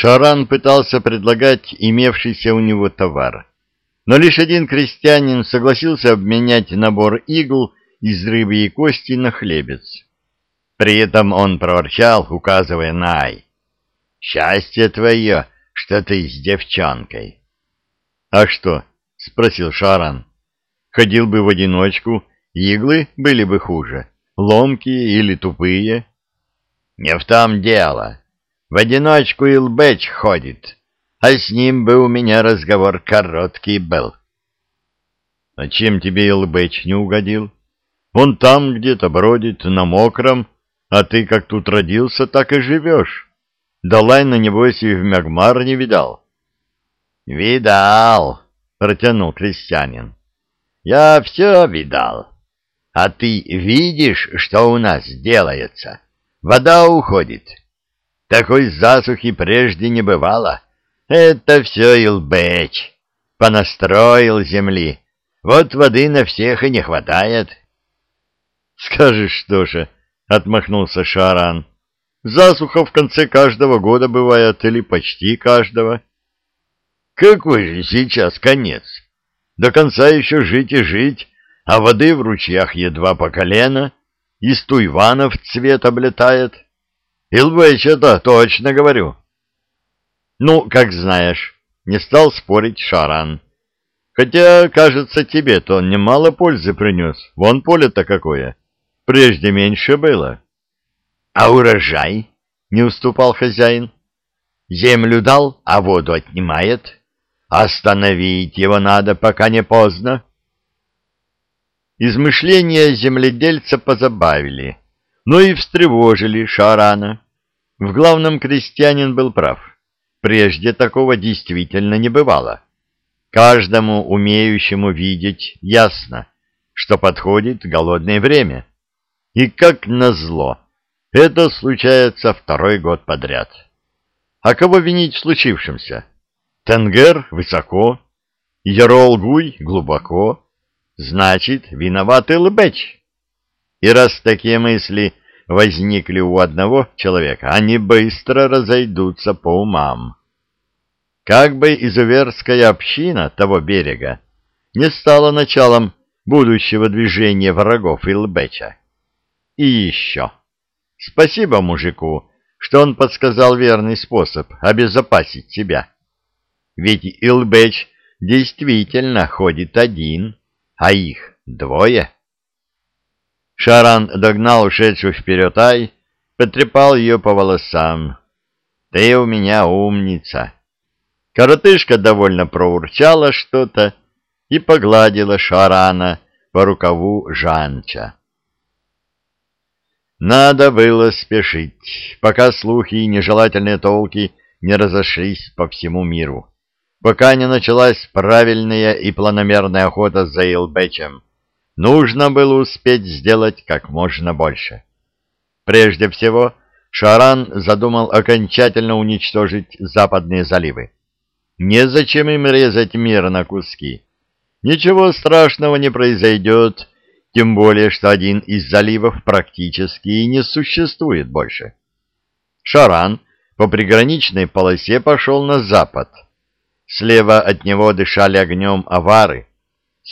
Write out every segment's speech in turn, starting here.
Шаран пытался предлагать имевшийся у него товар, но лишь один крестьянин согласился обменять набор игл из рыбы и кости на хлебец. При этом он проворчал, указывая на Ай. «Счастье твое, что ты с девчонкой!» «А что?» — спросил Шаран. «Ходил бы в одиночку, иглы были бы хуже, ломкие или тупые». «Не в том дело. В одиночку Илбэч ходит, а с ним бы у меня разговор короткий был. — А чем тебе Илбэч не угодил? Он там где-то бродит, на мокром, а ты как тут родился, так и живешь. Далай-на небось и в Мягмар не видал. — Видал, — протянул крестьянин. — Я все видал. А ты видишь, что у нас делается? Вода уходит. — такой засухи прежде не бывало. Это все Илбэч. Понастроил земли. Вот воды на всех и не хватает. — Скажешь, что же, — отмахнулся Шаран. — Засуха в конце каждого года бывает или почти каждого. — Какой же сейчас конец? До конца еще жить и жить, а воды в ручьях едва по колено, из туйванов цвет облетает. — Илбэч это точно говорю. Ну, как знаешь, не стал спорить Шаран. Хотя, кажется, тебе-то он немало пользы принес. Вон поле-то какое. Прежде меньше было. А урожай? Не уступал хозяин. Землю дал, а воду отнимает. Остановить его надо, пока не поздно. Измышления земледельца позабавили но и встревожили Шарана. В главном крестьянин был прав. Прежде такого действительно не бывало. Каждому умеющему видеть ясно, что подходит голодное время. И как назло, это случается второй год подряд. А кого винить в случившемся? Тенгер высоко, Яролгуй глубоко, значит, виноват Илбеч. И раз такие мысли возникли у одного человека, они быстро разойдутся по умам. Как бы изуверская община того берега не стала началом будущего движения врагов Илбеча. И еще. Спасибо мужику, что он подсказал верный способ обезопасить себя. Ведь Илбеч действительно ходит один, а их двое. Шаран догнал ушедшую вперед Ай, потрепал ее по волосам. «Ты у меня умница!» Коротышка довольно проурчала что-то и погладила Шарана по рукаву Жанча. Надо было спешить, пока слухи и нежелательные толки не разошлись по всему миру, пока не началась правильная и планомерная охота за Илбечем, Нужно было успеть сделать как можно больше. Прежде всего, Шаран задумал окончательно уничтожить западные заливы. Незачем им резать мир на куски. Ничего страшного не произойдет, тем более, что один из заливов практически и не существует больше. Шаран по приграничной полосе пошел на запад. Слева от него дышали огнем авары,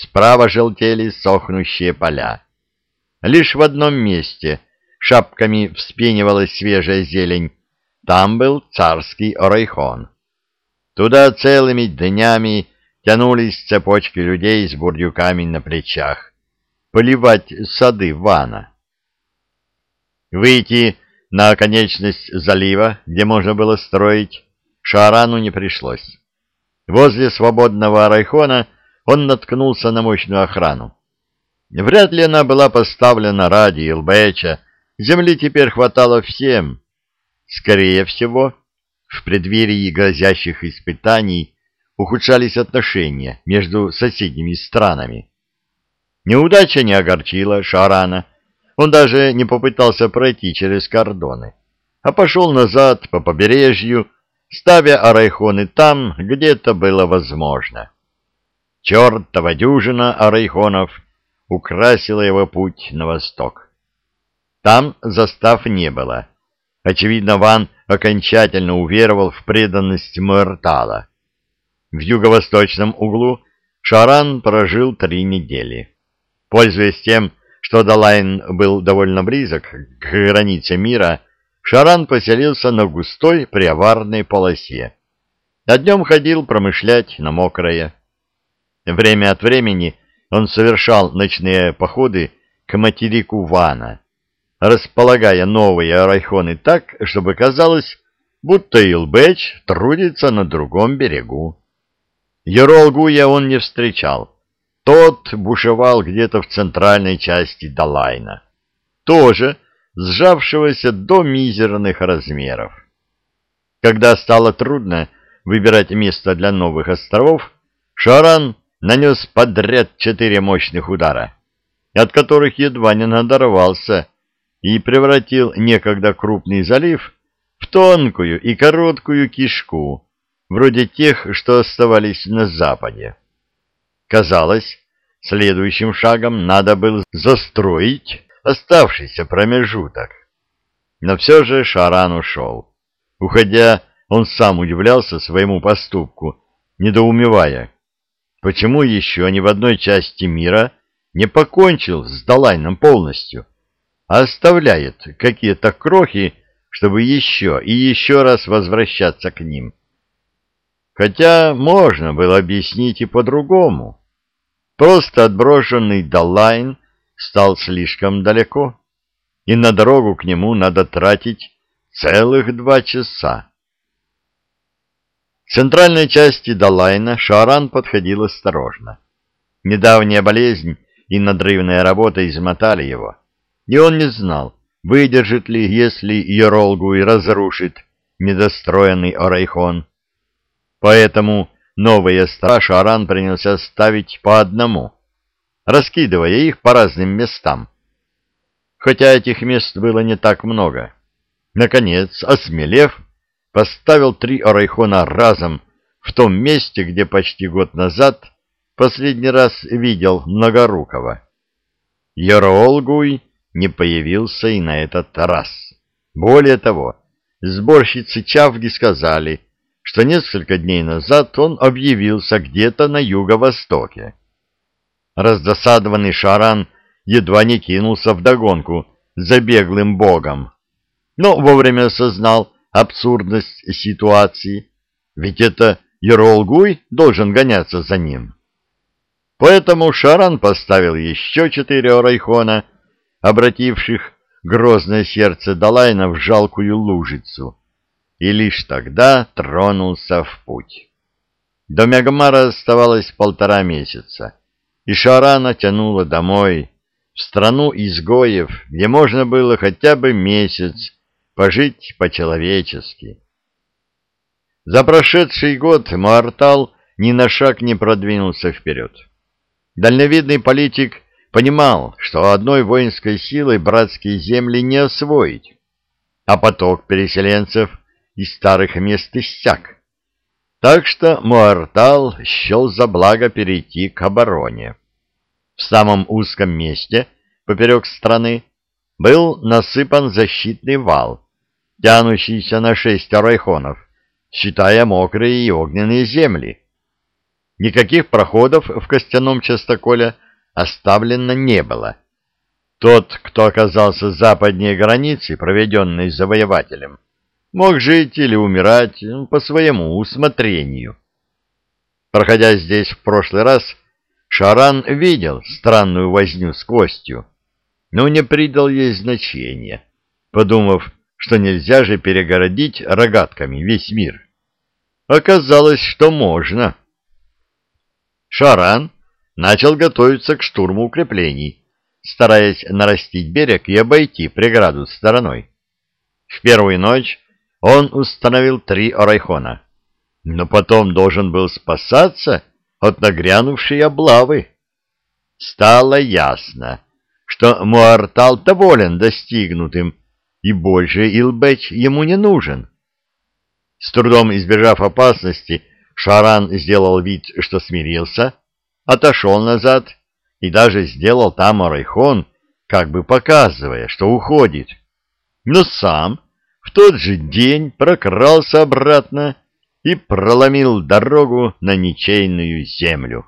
Справа желтели сохнущие поля. Лишь в одном месте шапками вспенивалась свежая зелень. Там был царский орайхон. Туда целыми днями тянулись цепочки людей с бурдюками на плечах. Поливать сады вана. Выйти на оконечность залива, где можно было строить, Шарану не пришлось. Возле свободного Арайхона он наткнулся на мощную охрану. Вряд ли она была поставлена ради Илбэча, земли теперь хватало всем. Скорее всего, в преддверии грозящих испытаний ухудшались отношения между соседними странами. Неудача не огорчила Шарана, он даже не попытался пройти через кордоны, а пошел назад по побережью, ставя арайхоны там, где это было возможно. Чертова дюжина арайхонов украсила его путь на восток. Там застав не было. Очевидно, Ван окончательно уверовал в преданность Муэртала. В юго-восточном углу Шаран прожил три недели. Пользуясь тем, что Далайн был довольно близок к границе мира, Шаран поселился на густой приоварной полосе. А днем ходил промышлять на мокрое. Время от времени он совершал ночные походы к материку Вана, располагая новые райхоны так, чтобы казалось, будто Илбэч трудится на другом берегу. Еролгуя он не встречал. Тот бушевал где-то в центральной части Далайна, тоже сжавшегося до мизерных размеров. Когда стало трудно выбирать место для новых островов, Шаран нанес подряд четыре мощных удара, от которых едва не надорвался и превратил некогда крупный залив в тонкую и короткую кишку, вроде тех, что оставались на западе. Казалось, следующим шагом надо было застроить оставшийся промежуток. Но все же Шаран ушел. Уходя, он сам удивлялся своему поступку, недоумевая, почему еще ни в одной части мира не покончил с Далайном полностью, а оставляет какие-то крохи, чтобы еще и еще раз возвращаться к ним. Хотя можно было объяснить и по-другому. Просто отброшенный Далайн стал слишком далеко, и на дорогу к нему надо тратить целых два часа. К центральной части Далайна Шаран подходил осторожно. Недавняя болезнь и надрывная работа измотали его, и он не знал, выдержит ли, если Еролгуй разрушит недостроенный Орайхон, Поэтому новые стара Шаран принялся ставить по одному, раскидывая их по разным местам. Хотя этих мест было не так много. Наконец, осмелев, поставил три орайхона разом в том месте, где почти год назад последний раз видел Многорукого. Яроолгуй не появился и на этот раз. Более того, сборщицы Чавги сказали, что несколько дней назад он объявился где-то на юго-востоке. Раздосадованный Шаран едва не кинулся вдогонку за беглым богом, но вовремя осознал абсурдность ситуации, ведь это Еролгуй должен гоняться за ним. Поэтому Шаран поставил еще четыре орайхона, обративших грозное сердце Далайна в жалкую лужицу, и лишь тогда тронулся в путь. До Мегмара оставалось полтора месяца, и Шарана тянула домой, в страну изгоев, где можно было хотя бы месяц пожить по-человечески. За прошедший год Муартал ни на шаг не продвинулся вперед. Дальновидный политик понимал, что одной воинской силой братские земли не освоить, а поток переселенцев из старых мест иссяк. Так что Муартал счел за благо перейти к обороне. В самом узком месте, поперек страны, был насыпан защитный вал, тянущийся на шесть арайхонов, считая мокрые и огненные земли. Никаких проходов в костяном частоколе оставлено не было. Тот, кто оказался западнее границы, проведенной завоевателем, мог жить или умирать ну, по своему усмотрению. Проходя здесь в прошлый раз, Шаран видел странную возню с костью, но не придал ей значения, подумав, что нельзя же перегородить рогатками весь мир. Оказалось, что можно. Шаран начал готовиться к штурму укреплений, стараясь нарастить берег и обойти преграду стороной. В первую ночь он установил три орайхона, но потом должен был спасаться от нагрянувшей облавы. Стало ясно, что Муартал доволен достигнутым, и больше Илбеч ему не нужен. С трудом избежав опасности, Шаран сделал вид, что смирился, отошел назад и даже сделал там орайхон, как бы показывая, что уходит. Но сам в тот же день прокрался обратно и проломил дорогу на ничейную землю.